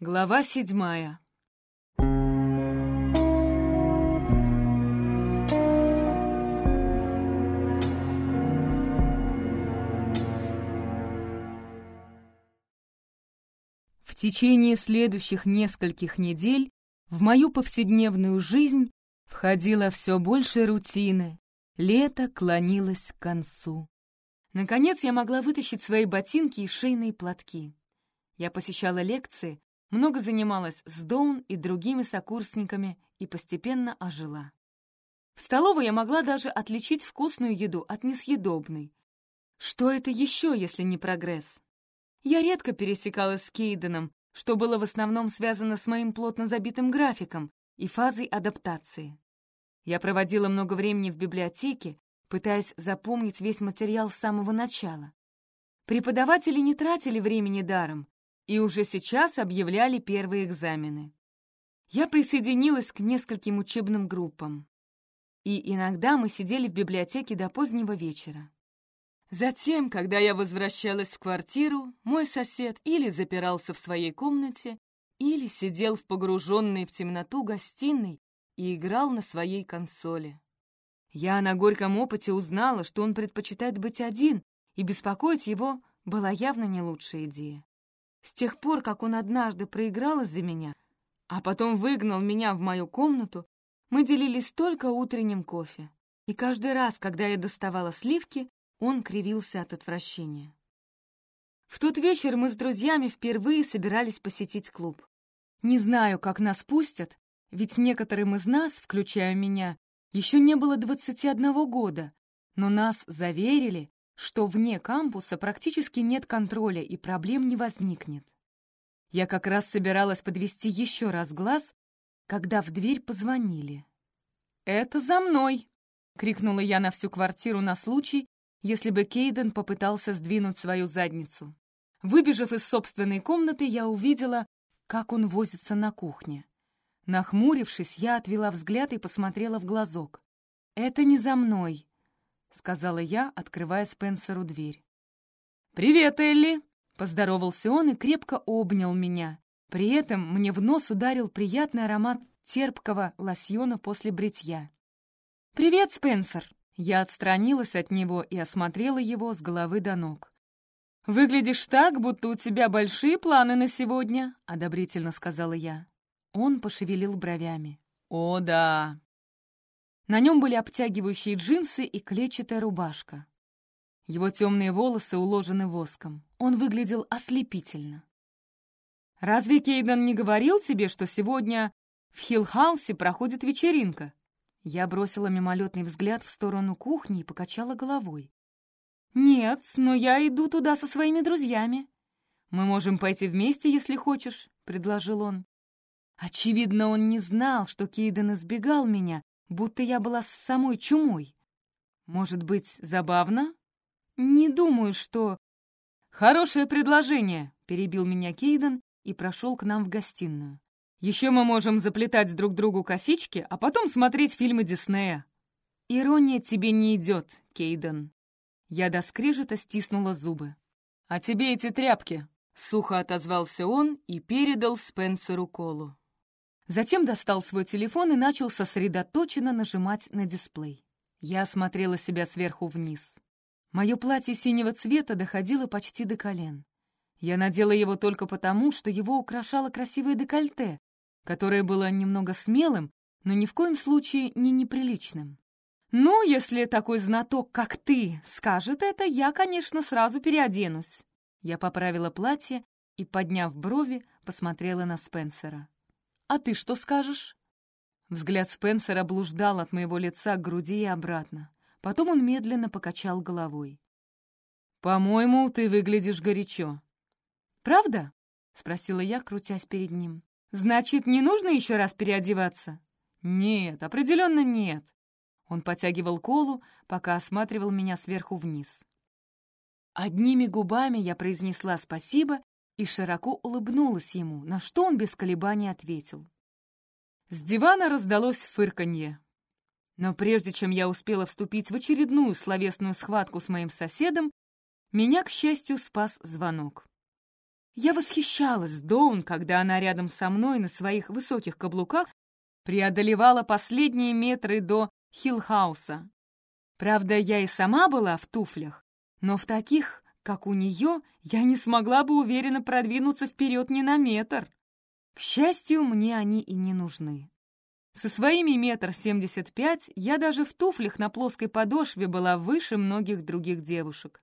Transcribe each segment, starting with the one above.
Глава седьмая В течение следующих нескольких недель в мою повседневную жизнь входило все больше рутины. Лето клонилось к концу. Наконец я могла вытащить свои ботинки и шейные платки. Я посещала лекции, много занималась с Доун и другими сокурсниками и постепенно ожила. В столовой я могла даже отличить вкусную еду от несъедобной. Что это еще, если не прогресс? Я редко пересекалась с Кейденом, что было в основном связано с моим плотно забитым графиком и фазой адаптации. Я проводила много времени в библиотеке, пытаясь запомнить весь материал с самого начала. Преподаватели не тратили времени даром и уже сейчас объявляли первые экзамены. Я присоединилась к нескольким учебным группам. И иногда мы сидели в библиотеке до позднего вечера. Затем, когда я возвращалась в квартиру, мой сосед или запирался в своей комнате, или сидел в погруженной в темноту гостиной и играл на своей консоли. Я на горьком опыте узнала, что он предпочитает быть один, и беспокоить его была явно не лучшая идея. С тех пор, как он однажды проиграл из-за меня, а потом выгнал меня в мою комнату, мы делились только утренним кофе. И каждый раз, когда я доставала сливки, он кривился от отвращения. В тот вечер мы с друзьями впервые собирались посетить клуб. Не знаю, как нас пустят, ведь некоторым из нас, включая меня, еще не было 21 года, но нас заверили, что вне кампуса практически нет контроля и проблем не возникнет. Я как раз собиралась подвести еще раз глаз, когда в дверь позвонили. «Это за мной!» — крикнула я на всю квартиру на случай, если бы Кейден попытался сдвинуть свою задницу. Выбежав из собственной комнаты, я увидела, как он возится на кухне. Нахмурившись, я отвела взгляд и посмотрела в глазок. «Это не за мной», — сказала я, открывая Спенсеру дверь. «Привет, Элли!» — поздоровался он и крепко обнял меня. При этом мне в нос ударил приятный аромат терпкого лосьона после бритья. «Привет, Спенсер!» Я отстранилась от него и осмотрела его с головы до ног. «Выглядишь так, будто у тебя большие планы на сегодня», — одобрительно сказала я. Он пошевелил бровями. «О, да!» На нем были обтягивающие джинсы и клетчатая рубашка. Его темные волосы уложены воском. Он выглядел ослепительно. «Разве Кейден не говорил тебе, что сегодня в Хиллхаусе проходит вечеринка?» Я бросила мимолетный взгляд в сторону кухни и покачала головой. «Нет, но я иду туда со своими друзьями». «Мы можем пойти вместе, если хочешь», — предложил он. Очевидно, он не знал, что Кейден избегал меня, будто я была с самой чумой. Может быть, забавно? Не думаю, что... «Хорошее предложение», — перебил меня Кейден и прошел к нам в гостиную. Еще мы можем заплетать друг другу косички, а потом смотреть фильмы Диснея. Ирония тебе не идет, Кейден. Я до скрежета стиснула зубы. А тебе эти тряпки, сухо отозвался он и передал Спенсеру колу. Затем достал свой телефон и начал сосредоточенно нажимать на дисплей. Я осмотрела себя сверху вниз. Мое платье синего цвета доходило почти до колен. Я надела его только потому, что его украшало красивое декольте, которое было немного смелым, но ни в коем случае не неприличным. «Ну, если такой знаток, как ты, скажет это, я, конечно, сразу переоденусь». Я поправила платье и, подняв брови, посмотрела на Спенсера. «А ты что скажешь?» Взгляд Спенсера блуждал от моего лица к груди и обратно. Потом он медленно покачал головой. «По-моему, ты выглядишь горячо». «Правда?» — спросила я, крутясь перед ним. Значит, не нужно еще раз переодеваться? Нет, определенно нет. Он потягивал колу, пока осматривал меня сверху вниз. Одними губами я произнесла спасибо и широко улыбнулась ему, на что он без колебаний ответил. С дивана раздалось фырканье. Но прежде чем я успела вступить в очередную словесную схватку с моим соседом, меня, к счастью, спас звонок. Я восхищалась Доун, когда она рядом со мной на своих высоких каблуках преодолевала последние метры до Хиллхауса. Правда, я и сама была в туфлях, но в таких, как у нее, я не смогла бы уверенно продвинуться вперед ни на метр. К счастью, мне они и не нужны. Со своими метр семьдесят пять я даже в туфлях на плоской подошве была выше многих других девушек.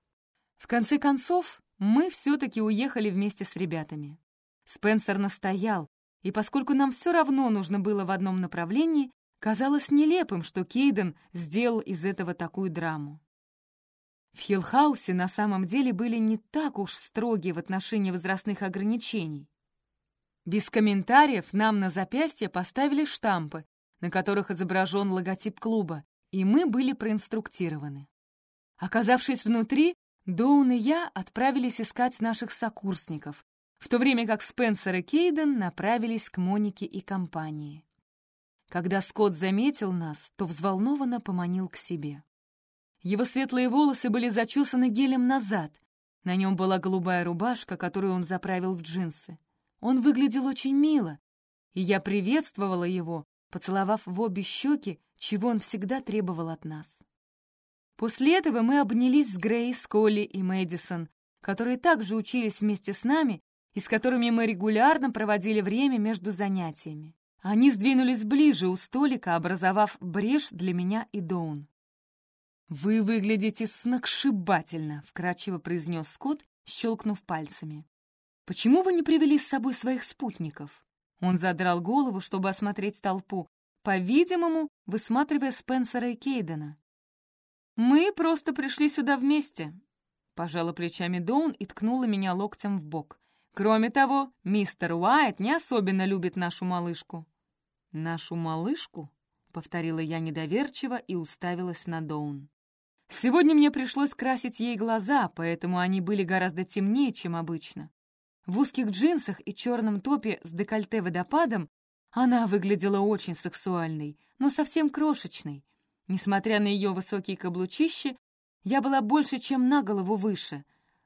В конце концов, мы все-таки уехали вместе с ребятами. Спенсер настоял, и поскольку нам все равно нужно было в одном направлении, казалось нелепым, что Кейден сделал из этого такую драму. В Хиллхаусе на самом деле были не так уж строгие в отношении возрастных ограничений. Без комментариев нам на запястье поставили штампы, на которых изображен логотип клуба, и мы были проинструктированы. Оказавшись внутри, Доун и я отправились искать наших сокурсников, в то время как Спенсер и Кейден направились к Монике и компании. Когда Скотт заметил нас, то взволнованно поманил к себе. Его светлые волосы были зачесаны гелем назад, на нем была голубая рубашка, которую он заправил в джинсы. Он выглядел очень мило, и я приветствовала его, поцеловав в обе щеки, чего он всегда требовал от нас. После этого мы обнялись с Грейс, Колли и Мэдисон, которые также учились вместе с нами и с которыми мы регулярно проводили время между занятиями. Они сдвинулись ближе у столика, образовав брешь для меня и Доун. «Вы выглядите сногсшибательно», — вкрадчиво произнес Скотт, щелкнув пальцами. «Почему вы не привели с собой своих спутников?» Он задрал голову, чтобы осмотреть толпу, по-видимому, высматривая Спенсера и Кейдена. «Мы просто пришли сюда вместе», — пожала плечами Доун и ткнула меня локтем в бок. «Кроме того, мистер Уайт не особенно любит нашу малышку». «Нашу малышку?» — повторила я недоверчиво и уставилась на Доун. Сегодня мне пришлось красить ей глаза, поэтому они были гораздо темнее, чем обычно. В узких джинсах и черном топе с декольте-водопадом она выглядела очень сексуальной, но совсем крошечной. Несмотря на ее высокие каблучищи, я была больше, чем на голову выше.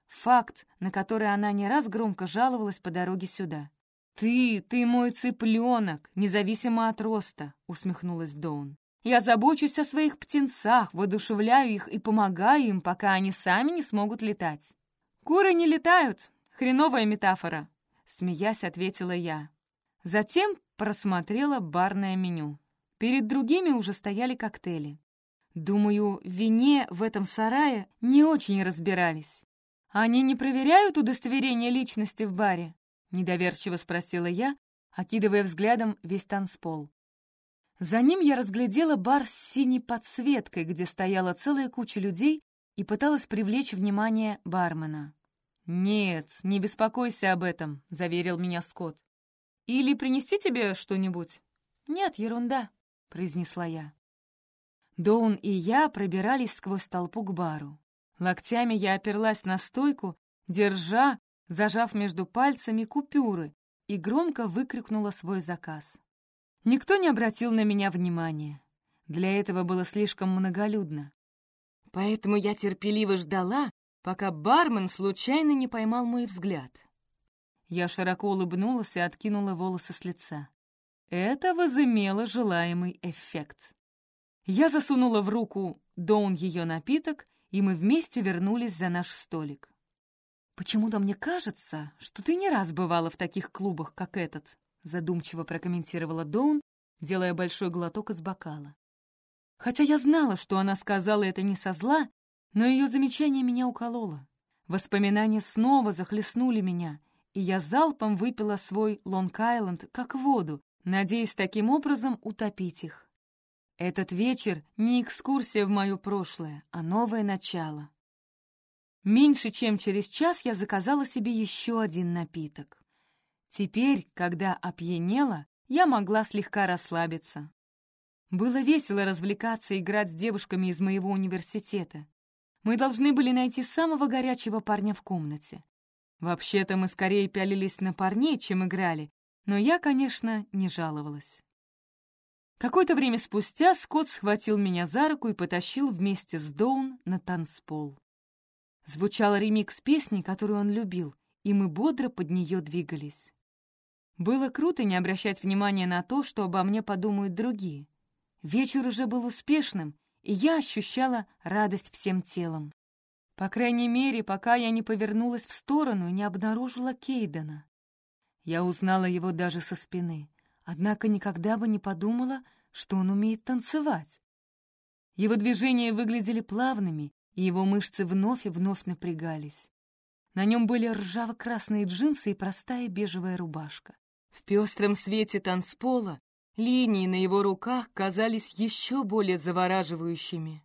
Факт, на который она не раз громко жаловалась по дороге сюда. «Ты, ты мой цыпленок, независимо от роста», — усмехнулась Доун. «Я забочусь о своих птенцах, воодушевляю их и помогаю им, пока они сами не смогут летать». «Куры не летают, «Хреновая метафора», — смеясь ответила я. Затем просмотрела барное меню. Перед другими уже стояли коктейли. Думаю, в вине в этом сарае не очень разбирались. «Они не проверяют удостоверение личности в баре?» — недоверчиво спросила я, окидывая взглядом весь танцпол. За ним я разглядела бар с синей подсветкой, где стояла целая куча людей и пыталась привлечь внимание бармена. «Нет, не беспокойся об этом», — заверил меня Скотт. «Или принести тебе что-нибудь?» «Нет, ерунда», — произнесла я. Доун и я пробирались сквозь толпу к бару. Локтями я оперлась на стойку, держа, зажав между пальцами купюры, и громко выкрикнула свой заказ. Никто не обратил на меня внимания. Для этого было слишком многолюдно. Поэтому я терпеливо ждала, пока бармен случайно не поймал мой взгляд. Я широко улыбнулась и откинула волосы с лица. Это возымело желаемый эффект. Я засунула в руку Доун ее напиток, и мы вместе вернулись за наш столик. «Почему-то мне кажется, что ты не раз бывала в таких клубах, как этот», задумчиво прокомментировала Доун, делая большой глоток из бокала. Хотя я знала, что она сказала это не со зла, но ее замечание меня укололо. Воспоминания снова захлестнули меня, и я залпом выпила свой Лонг-Айленд как воду, надеясь таким образом утопить их. Этот вечер не экскурсия в мое прошлое, а новое начало. Меньше чем через час я заказала себе еще один напиток. Теперь, когда опьянела, я могла слегка расслабиться. Было весело развлекаться и играть с девушками из моего университета. Мы должны были найти самого горячего парня в комнате. Вообще-то мы скорее пялились на парней, чем играли, но я, конечно, не жаловалась. Какое-то время спустя Скотт схватил меня за руку и потащил вместе с Доун на танцпол. Звучал ремикс песни, которую он любил, и мы бодро под нее двигались. Было круто не обращать внимания на то, что обо мне подумают другие. Вечер уже был успешным, и я ощущала радость всем телом. По крайней мере, пока я не повернулась в сторону и не обнаружила Кейдена. Я узнала его даже со спины, однако никогда бы не подумала, что он умеет танцевать. Его движения выглядели плавными, и его мышцы вновь и вновь напрягались. На нем были ржаво-красные джинсы и простая бежевая рубашка. В пестром свете танцпола линии на его руках казались еще более завораживающими.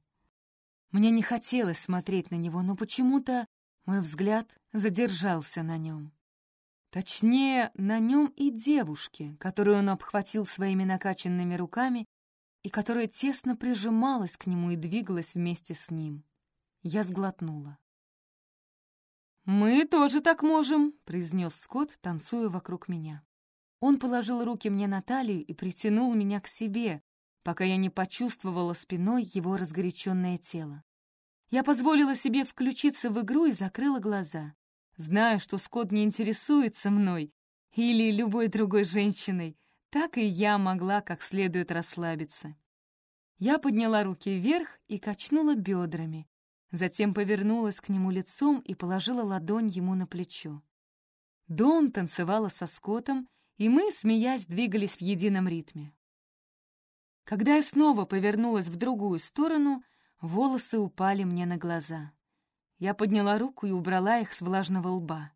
Мне не хотелось смотреть на него, но почему-то мой взгляд задержался на нем. Точнее, на нем и девушке, которую он обхватил своими накачанными руками и которая тесно прижималась к нему и двигалась вместе с ним. Я сглотнула. «Мы тоже так можем», — произнес Скотт, танцуя вокруг меня. Он положил руки мне на талию и притянул меня к себе, пока я не почувствовала спиной его разгоряченное тело. Я позволила себе включиться в игру и закрыла глаза, зная, что Скотт не интересуется мной или любой другой женщиной, так и я могла как следует расслабиться. Я подняла руки вверх и качнула бедрами, затем повернулась к нему лицом и положила ладонь ему на плечо. Дон танцевала со Скоттом, и мы, смеясь, двигались в едином ритме. Когда я снова повернулась в другую сторону, волосы упали мне на глаза. Я подняла руку и убрала их с влажного лба.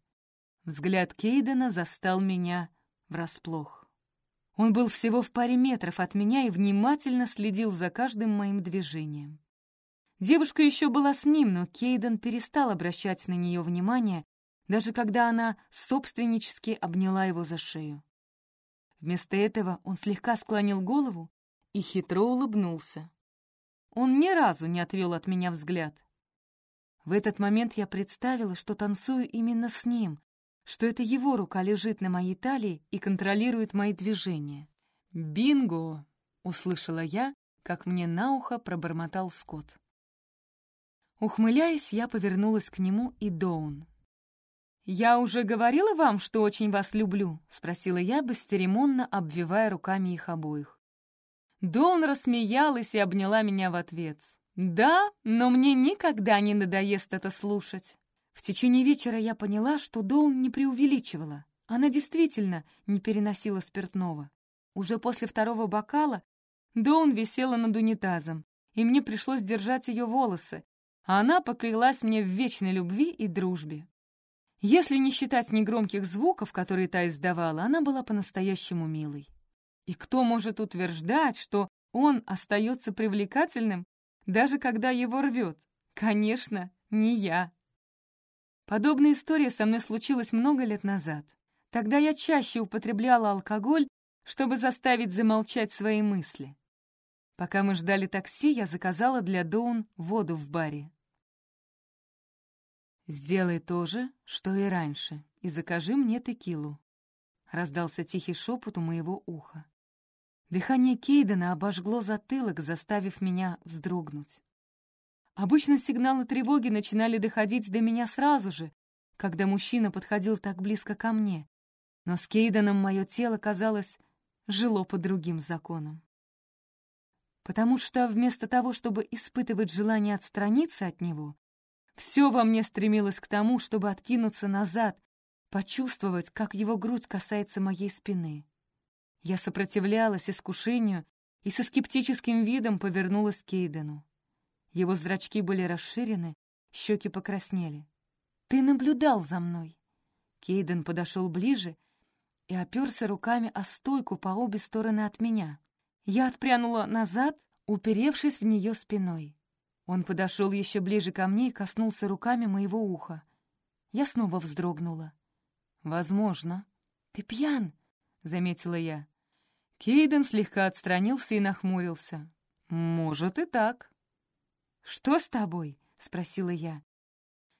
Взгляд Кейдена застал меня врасплох. Он был всего в паре метров от меня и внимательно следил за каждым моим движением. Девушка еще была с ним, но Кейден перестал обращать на нее внимание, даже когда она собственнически обняла его за шею. Вместо этого он слегка склонил голову и хитро улыбнулся. Он ни разу не отвел от меня взгляд. В этот момент я представила, что танцую именно с ним, что это его рука лежит на моей талии и контролирует мои движения. «Бинго!» — услышала я, как мне на ухо пробормотал Скотт. Ухмыляясь, я повернулась к нему и Доун. «Я уже говорила вам, что очень вас люблю?» — спросила я, бесцеремонно обвивая руками их обоих. Дон рассмеялась и обняла меня в ответ. «Да, но мне никогда не надоест это слушать». В течение вечера я поняла, что Доун не преувеличивала. Она действительно не переносила спиртного. Уже после второго бокала Доун висела над унитазом, и мне пришлось держать ее волосы, а она поклялась мне в вечной любви и дружбе. Если не считать негромких звуков, которые та издавала, она была по-настоящему милой. И кто может утверждать, что он остается привлекательным, даже когда его рвет? Конечно, не я. Подобная история со мной случилась много лет назад. Тогда я чаще употребляла алкоголь, чтобы заставить замолчать свои мысли. Пока мы ждали такси, я заказала для Доун воду в баре. «Сделай то же, что и раньше, и закажи мне текилу», — раздался тихий шепот у моего уха. Дыхание Кейдена обожгло затылок, заставив меня вздрогнуть. Обычно сигналы тревоги начинали доходить до меня сразу же, когда мужчина подходил так близко ко мне, но с Кейденом мое тело, казалось, жило по другим законам. Потому что вместо того, чтобы испытывать желание отстраниться от него, все во мне стремилось к тому, чтобы откинуться назад, почувствовать, как его грудь касается моей спины. Я сопротивлялась искушению и со скептическим видом повернулась к Кейдену. Его зрачки были расширены, щеки покраснели. «Ты наблюдал за мной!» Кейден подошел ближе и оперся руками о стойку по обе стороны от меня. Я отпрянула назад, уперевшись в нее спиной. Он подошел еще ближе ко мне и коснулся руками моего уха. Я снова вздрогнула. «Возможно». «Ты пьян?» — заметила я. Кейден слегка отстранился и нахмурился. «Может и так». «Что с тобой?» — спросила я.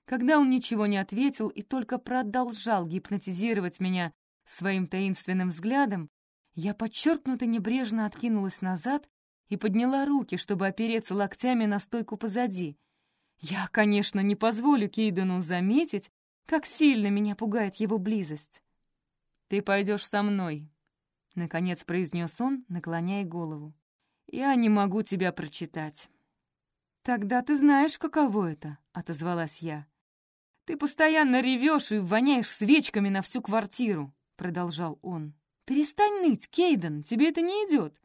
Когда он ничего не ответил и только продолжал гипнотизировать меня своим таинственным взглядом, я подчеркнуто небрежно откинулась назад и подняла руки, чтобы опереться локтями на стойку позади. Я, конечно, не позволю Кейдену заметить, Как сильно меня пугает его близость. «Ты пойдешь со мной», — наконец произнес он, наклоняя голову. «Я не могу тебя прочитать». «Тогда ты знаешь, каково это», — отозвалась я. «Ты постоянно ревешь и воняешь свечками на всю квартиру», — продолжал он. «Перестань ныть, Кейден, тебе это не идет.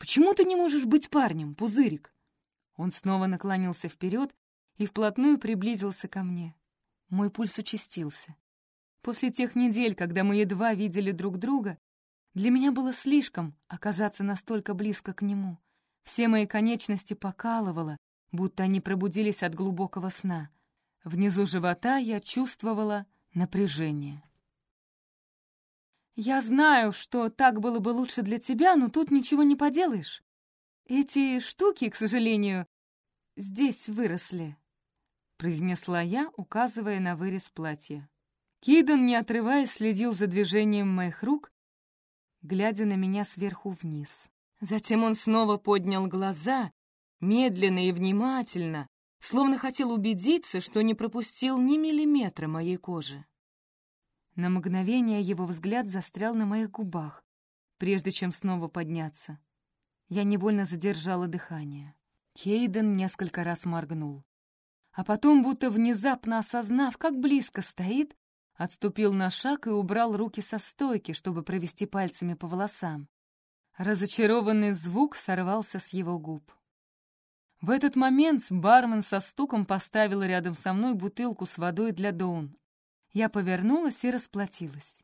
Почему ты не можешь быть парнем, пузырик?» Он снова наклонился вперед и вплотную приблизился ко мне. Мой пульс участился. После тех недель, когда мы едва видели друг друга, для меня было слишком оказаться настолько близко к нему. Все мои конечности покалывало, будто они пробудились от глубокого сна. Внизу живота я чувствовала напряжение. «Я знаю, что так было бы лучше для тебя, но тут ничего не поделаешь. Эти штуки, к сожалению, здесь выросли», — произнесла я, указывая на вырез платья. Кидон, не отрываясь, следил за движением моих рук, глядя на меня сверху вниз. Затем он снова поднял глаза, медленно и внимательно, словно хотел убедиться, что не пропустил ни миллиметра моей кожи. На мгновение его взгляд застрял на моих губах, прежде чем снова подняться. Я невольно задержала дыхание. Кейден несколько раз моргнул. А потом, будто внезапно осознав, как близко стоит, отступил на шаг и убрал руки со стойки, чтобы провести пальцами по волосам. Разочарованный звук сорвался с его губ. В этот момент бармен со стуком поставил рядом со мной бутылку с водой для Доун. Я повернулась и расплатилась.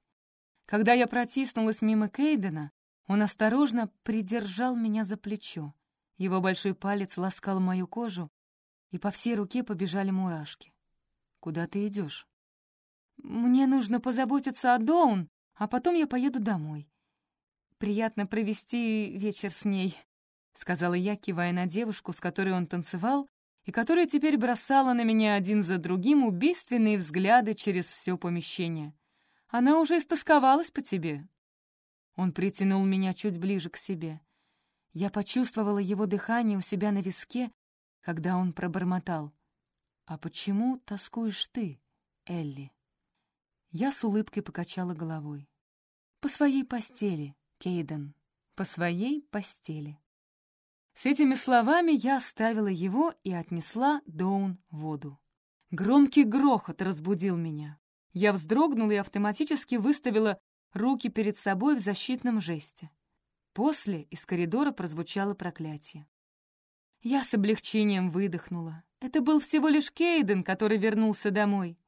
Когда я протиснулась мимо Кейдена, он осторожно придержал меня за плечо. Его большой палец ласкал мою кожу, и по всей руке побежали мурашки. «Куда ты идешь?» «Мне нужно позаботиться о Доун, а потом я поеду домой. Приятно провести вечер с ней», — сказала я, кивая на девушку, с которой он танцевал, и которая теперь бросала на меня один за другим убийственные взгляды через все помещение. «Она уже истосковалась по тебе». Он притянул меня чуть ближе к себе. Я почувствовала его дыхание у себя на виске, когда он пробормотал. «А почему тоскуешь ты, Элли?» Я с улыбкой покачала головой. «По своей постели, Кейден, по своей постели». С этими словами я оставила его и отнесла Доун воду. Громкий грохот разбудил меня. Я вздрогнула и автоматически выставила руки перед собой в защитном жесте. После из коридора прозвучало проклятие. Я с облегчением выдохнула. Это был всего лишь Кейден, который вернулся домой.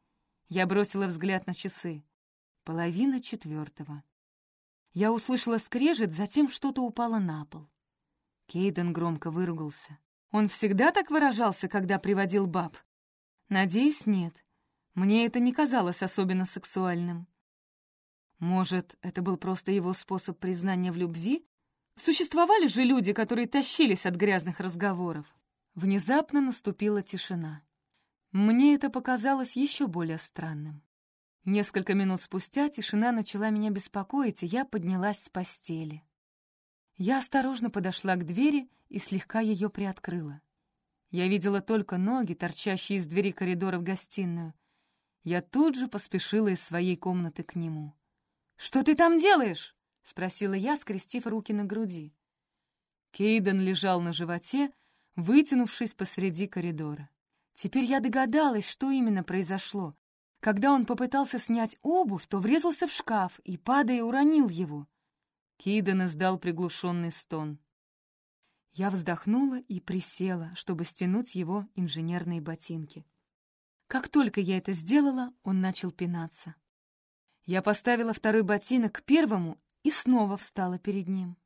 Я бросила взгляд на часы. Половина четвертого. Я услышала скрежет, затем что-то упало на пол. Кейден громко выругался. Он всегда так выражался, когда приводил баб? Надеюсь, нет. Мне это не казалось особенно сексуальным. Может, это был просто его способ признания в любви? Существовали же люди, которые тащились от грязных разговоров. Внезапно наступила тишина. Мне это показалось еще более странным. Несколько минут спустя тишина начала меня беспокоить, и я поднялась с постели. Я осторожно подошла к двери и слегка ее приоткрыла. Я видела только ноги, торчащие из двери коридора в гостиную. Я тут же поспешила из своей комнаты к нему. «Что ты там делаешь?» — спросила я, скрестив руки на груди. Кейден лежал на животе, вытянувшись посреди коридора. Теперь я догадалась, что именно произошло. Когда он попытался снять обувь, то врезался в шкаф и, падая, уронил его. Кейден издал приглушенный стон. Я вздохнула и присела, чтобы стянуть его инженерные ботинки. Как только я это сделала, он начал пинаться. Я поставила второй ботинок к первому и снова встала перед ним.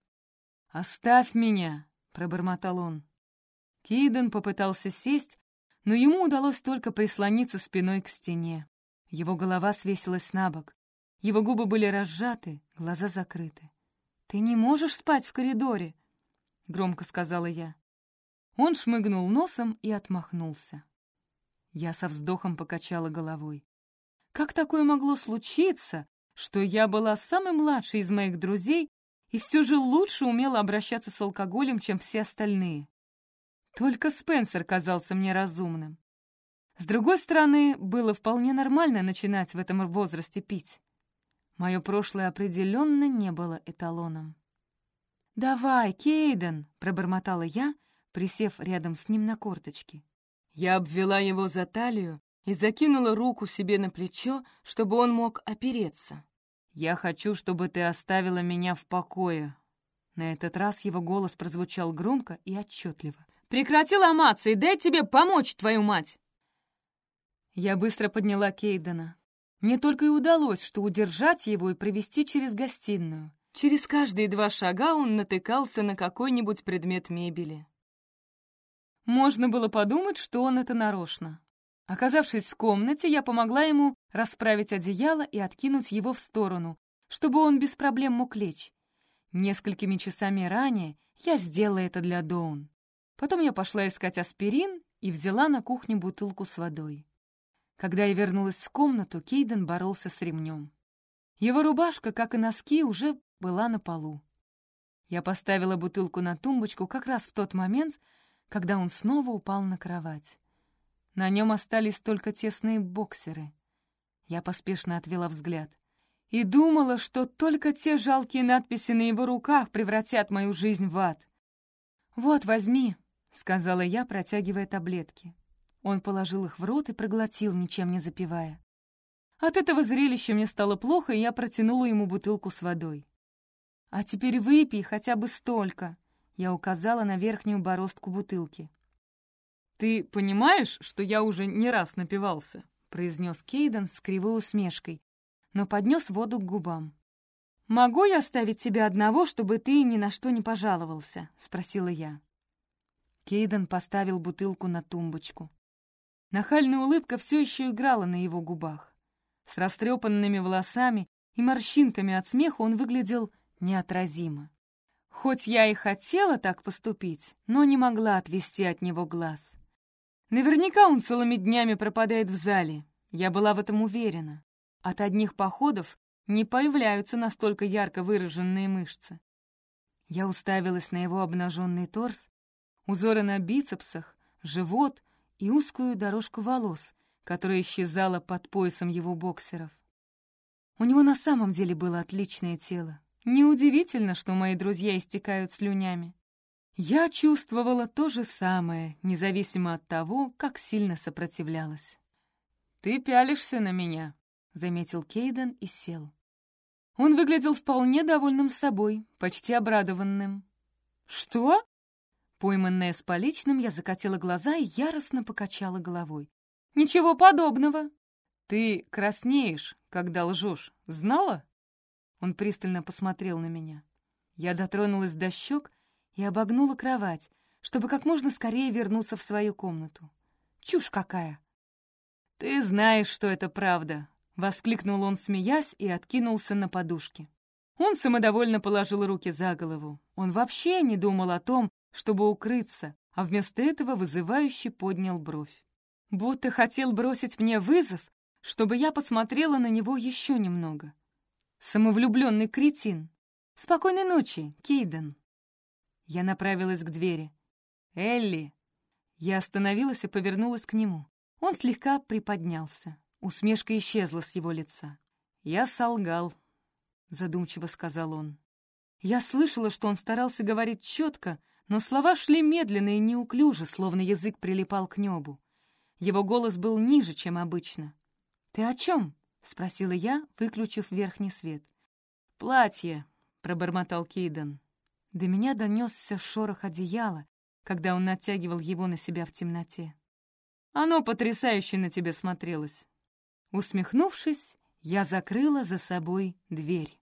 «Оставь меня!» — пробормотал он. Кейден попытался сесть, но ему удалось только прислониться спиной к стене. Его голова свесилась на бок. Его губы были разжаты, глаза закрыты. «Ты не можешь спать в коридоре», — громко сказала я. Он шмыгнул носом и отмахнулся. Я со вздохом покачала головой. Как такое могло случиться, что я была самой младшей из моих друзей и все же лучше умела обращаться с алкоголем, чем все остальные? Только Спенсер казался мне разумным. С другой стороны, было вполне нормально начинать в этом возрасте пить. Мое прошлое определенно не было эталоном. «Давай, Кейден!» — пробормотала я, присев рядом с ним на корточки. Я обвела его за талию и закинула руку себе на плечо, чтобы он мог опереться. «Я хочу, чтобы ты оставила меня в покое». На этот раз его голос прозвучал громко и отчетливо. «Прекрати ломаться и дай тебе помочь, твою мать!» Я быстро подняла Кейдена. Мне только и удалось, что удержать его и провести через гостиную. Через каждые два шага он натыкался на какой-нибудь предмет мебели. Можно было подумать, что он это нарочно. Оказавшись в комнате, я помогла ему расправить одеяло и откинуть его в сторону, чтобы он без проблем мог лечь. Несколькими часами ранее я сделала это для Доун. Потом я пошла искать аспирин и взяла на кухне бутылку с водой. Когда я вернулась в комнату, Кейден боролся с ремнем. Его рубашка, как и носки, уже была на полу. Я поставила бутылку на тумбочку как раз в тот момент, когда он снова упал на кровать. На нем остались только тесные боксеры. Я поспешно отвела взгляд. И думала, что только те жалкие надписи на его руках превратят мою жизнь в ад. «Вот, возьми», — сказала я, протягивая таблетки. Он положил их в рот и проглотил, ничем не запивая. От этого зрелища мне стало плохо, и я протянула ему бутылку с водой. «А теперь выпей хотя бы столько», — я указала на верхнюю бороздку бутылки. «Ты понимаешь, что я уже не раз напивался?» — произнес Кейден с кривой усмешкой, но поднес воду к губам. «Могу я оставить тебя одного, чтобы ты ни на что не пожаловался?» — спросила я. Кейден поставил бутылку на тумбочку. Нахальная улыбка все еще играла на его губах. С растрепанными волосами и морщинками от смеха он выглядел неотразимо. Хоть я и хотела так поступить, но не могла отвести от него глаз. Наверняка он целыми днями пропадает в зале. Я была в этом уверена. От одних походов не появляются настолько ярко выраженные мышцы. Я уставилась на его обнаженный торс, узоры на бицепсах, живот и узкую дорожку волос, которая исчезала под поясом его боксеров. У него на самом деле было отличное тело. Неудивительно, что мои друзья истекают слюнями. Я чувствовала то же самое, независимо от того, как сильно сопротивлялась. «Ты пялишься на меня», — заметил Кейден и сел. Он выглядел вполне довольным собой, почти обрадованным. «Что?» Пойманная с поличным, я закатила глаза и яростно покачала головой. «Ничего подобного!» «Ты краснеешь, когда лжешь, знала?» Он пристально посмотрел на меня. Я дотронулась до щек и обогнула кровать, чтобы как можно скорее вернуться в свою комнату. «Чушь какая!» «Ты знаешь, что это правда!» — воскликнул он, смеясь, и откинулся на подушке. Он самодовольно положил руки за голову. Он вообще не думал о том, чтобы укрыться, а вместо этого вызывающе поднял бровь. Будто хотел бросить мне вызов, чтобы я посмотрела на него еще немного. Самовлюбленный кретин. Спокойной ночи, Кейден. Я направилась к двери. «Элли!» Я остановилась и повернулась к нему. Он слегка приподнялся. Усмешка исчезла с его лица. «Я солгал», — задумчиво сказал он. Я слышала, что он старался говорить четко, но слова шли медленно и неуклюже, словно язык прилипал к небу. Его голос был ниже, чем обычно. «Ты о чем?» — спросила я, выключив верхний свет. «Платье», — пробормотал Кейден. До меня донесся шорох одеяла, когда он натягивал его на себя в темноте. «Оно потрясающе на тебе смотрелось». Усмехнувшись, я закрыла за собой дверь.